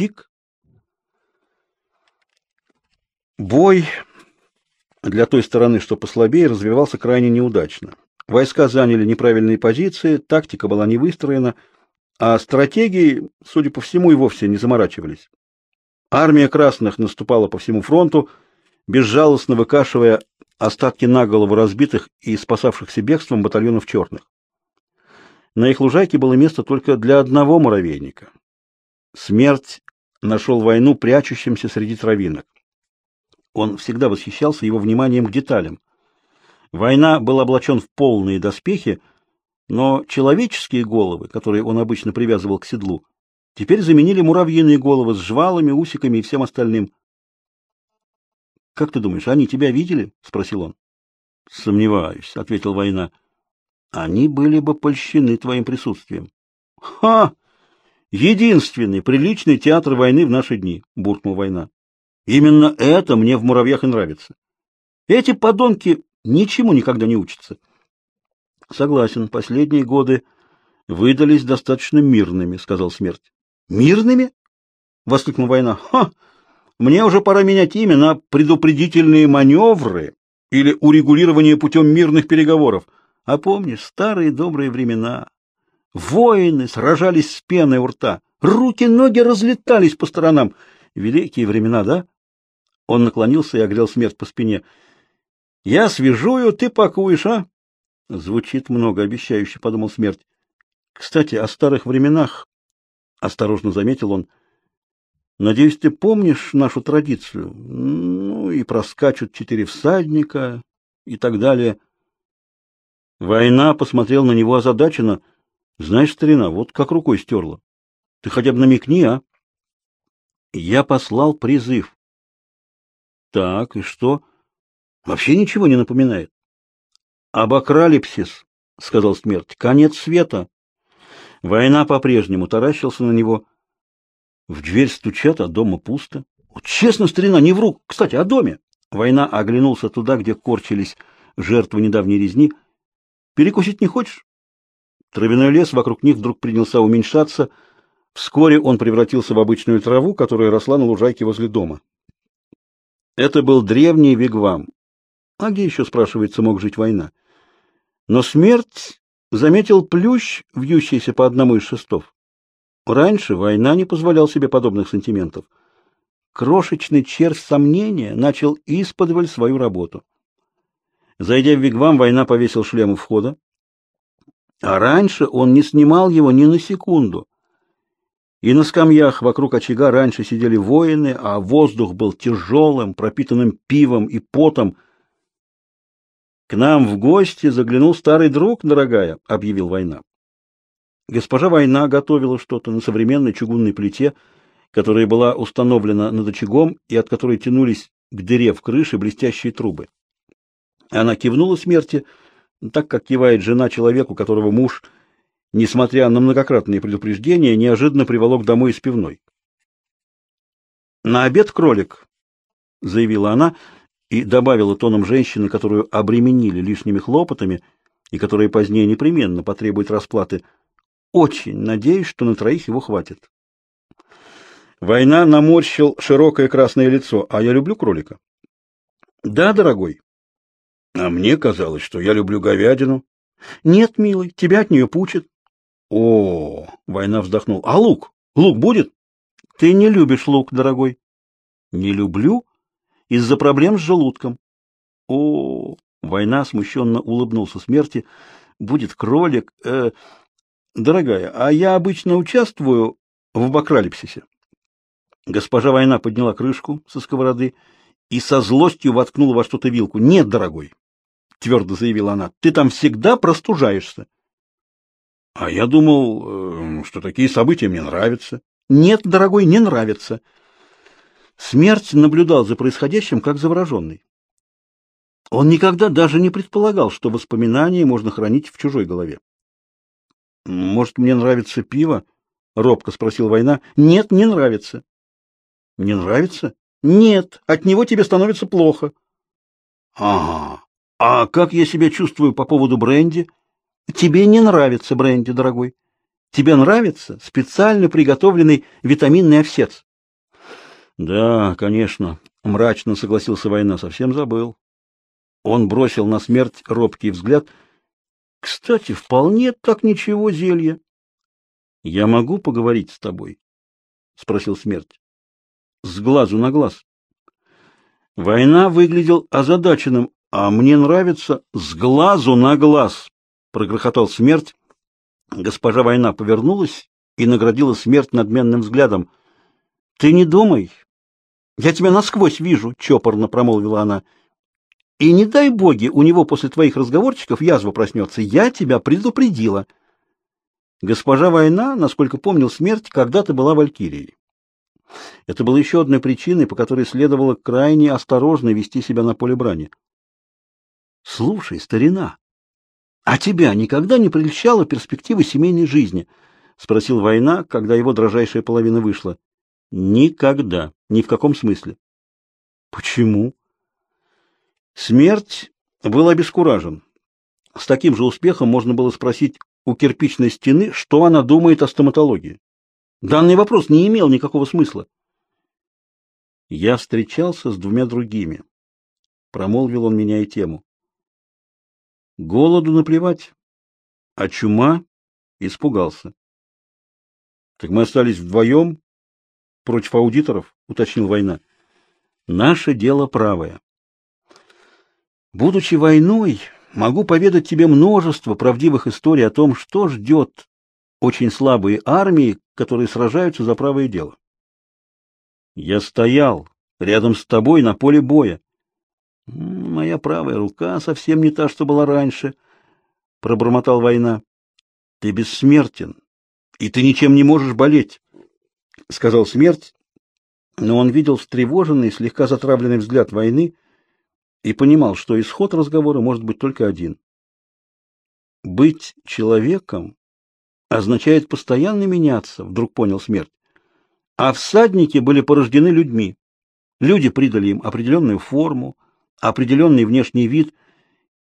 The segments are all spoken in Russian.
тик. Бой для той стороны, что послабее, развивался крайне неудачно. Войска заняли неправильные позиции, тактика была не выстроена, а стратегии, судя по всему, и вовсе не заморачивались. Армия красных наступала по всему фронту, безжалостно выкашивая остатки наголову разбитых и спасавшихся бегством батальонов черных. На их лужайке было место только для одного муравейника. Смерть нашел войну прячущимся среди травинок. Он всегда восхищался его вниманием к деталям. Война был облачен в полные доспехи, но человеческие головы, которые он обычно привязывал к седлу, теперь заменили муравьиные головы с жвалами, усиками и всем остальным. — Как ты думаешь, они тебя видели? — спросил он. — Сомневаюсь, — ответил Война. — Они были бы польщены твоим присутствием. — Ха! Единственный приличный театр войны в наши дни, — буркнул Война. Именно это мне в муравьях и нравится. Эти подонки ничему никогда не учатся. Согласен, последние годы выдались достаточно мирными, сказал смерть. Мирными? воскликнул война. Ха! Мне уже пора менять имя на предупредительные маневры или урегулирование путем мирных переговоров. А помнишь старые добрые времена? Воины сражались с пеной у рта, руки-ноги разлетались по сторонам. Великие времена, да? Он наклонился и огрел смерть по спине. Я свяжую, ты пакуешь, а? Звучит многообещающе, подумал смерть. Кстати, о старых временах, осторожно заметил он. Надеюсь, ты помнишь нашу традицию. Ну, и проскачут четыре всадника и так далее. Война посмотрел на него озадаченно. Знаешь, старина, вот как рукой стерла. Ты хотя бы намекни, а? Я послал призыв. Так, и что? Вообще ничего не напоминает. Абакралипсис, сказал смерть. Конец света. Война по-прежнему таращился на него. В дверь стучат, а дома пусто. Честно, старина, не вру. Кстати, о доме. Война оглянулся туда, где корчились жертвы недавней резни. Перекусить не хочешь? Травяной лес вокруг них вдруг принялся уменьшаться. Вскоре он превратился в обычную траву, которая росла на лужайке возле дома. Это был древний вигвам. А где еще, спрашивается, мог жить война? Но смерть заметил плющ, вьющийся по одному из шестов. Раньше война не позволял себе подобных сантиментов. Крошечный червь сомнения начал исподволь свою работу. Зайдя в вигвам, война повесил шлем у входа. А раньше он не снимал его ни на секунду. И на скамьях вокруг очага раньше сидели воины, а воздух был тяжелым, пропитанным пивом и потом. «К нам в гости заглянул старый друг, дорогая», — объявил Война. Госпожа Война готовила что-то на современной чугунной плите, которая была установлена над очагом и от которой тянулись к дыре в крыше блестящие трубы. Она кивнула смерти, так как кивает жена человеку, которого муж — несмотря на многократные предупреждения, неожиданно приволок домой из пивной. «На обед кролик», — заявила она и добавила тоном женщины, которую обременили лишними хлопотами и которая позднее непременно потребует расплаты. «Очень надеюсь, что на троих его хватит». Война наморщил широкое красное лицо. «А я люблю кролика». «Да, дорогой». «А мне казалось, что я люблю говядину». «Нет, милый, тебя от нее пучит. О, война вздохнул. А лук? Лук будет? Ты не любишь лук, дорогой. Не люблю из-за проблем с желудком. О, война смущенно улыбнулся смерти. Будет кролик. Э, дорогая, а я обычно участвую в бакралипсисе. Госпожа война подняла крышку со сковороды и со злостью воткнула во что-то вилку. Нет, дорогой, твердо заявила она. Ты там всегда простужаешься. А я думал, э, что такие события мне нравятся. Нет, дорогой, не нравятся. Смерть наблюдал за происходящим как завороженный. Он никогда даже не предполагал, что воспоминания можно хранить в чужой голове. Может, мне нравится пиво? робко спросил Война. Нет, не нравится. Не нравится? Нет, от него тебе становится плохо. Ага. А как я себя чувствую по поводу бренди? Тебе не нравится бренди, дорогой. Тебе нравится специально приготовленный витаминный овсец. Да, конечно, мрачно согласился Война, совсем забыл. Он бросил на смерть робкий взгляд. Кстати, вполне так ничего зелье. Я могу поговорить с тобой? спросил смерть. С глазу на глаз. Война выглядел озадаченным, а мне нравится с глазу на глаз, прогрохотал смерть. Госпожа Война повернулась и наградила смерть надменным взглядом. Ты не думай, я тебя насквозь вижу, чопорно промолвила она. И не дай боги, у него после твоих разговорчиков язва проснется. Я тебя предупредила. Госпожа Война, насколько помнил смерть, когда-то была валькирией. Это было еще одной причиной, по которой следовало крайне осторожно вести себя на поле брани. Слушай, старина, а тебя никогда не прельщала перспектива семейной жизни? спросил Война, когда его дрожайшая половина вышла. Никогда, ни в каком смысле. Почему? Смерть был обескуражен. С таким же успехом можно было спросить у кирпичной стены, что она думает о стоматологии. Данный вопрос не имел никакого смысла. Я встречался с двумя другими. Промолвил он, меняя тему. Голоду наплевать, а чума испугался. Так мы остались вдвоем против аудиторов, уточнил Война. Наше дело правое. Будучи войной, могу поведать тебе множество правдивых историй о том, что ждет очень слабые армии, которые сражаются за правое дело. Я стоял рядом с тобой на поле боя. Моя правая рука совсем не та, что была раньше, пробормотал Война. Ты бессмертен, и ты ничем не можешь болеть сказал смерть, но он видел встревоженный, слегка затравленный взгляд войны и понимал, что исход разговора может быть только один. Быть человеком означает постоянно меняться, вдруг понял смерть. А всадники были порождены людьми. Люди придали им определенную форму, определенный внешний вид,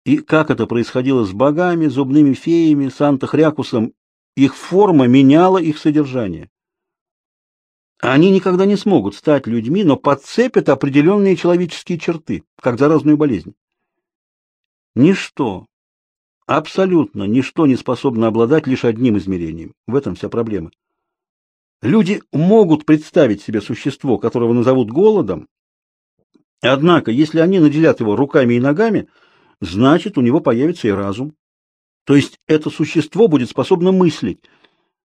и как это происходило с богами, зубными феями, Санта-Хрякусом, их форма меняла их содержание. Они никогда не смогут стать людьми, но подцепят определенные человеческие черты, как заразную болезнь. Ничто, абсолютно ничто не способно обладать лишь одним измерением. В этом вся проблема. Люди могут представить себе существо, которого назовут голодом, однако, если они наделят его руками и ногами, значит, у него появится и разум. То есть это существо будет способно мыслить,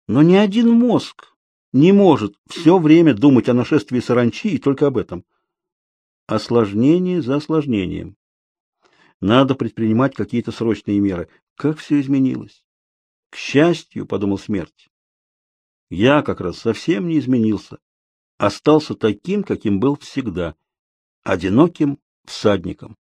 но ни один мозг не может все время думать о нашествии саранчи и только об этом. Осложнение за осложнением. Надо предпринимать какие-то срочные меры. Как все изменилось. К счастью, подумал смерть. Я как раз совсем не изменился. Остался таким, каким был всегда. Одиноким всадником.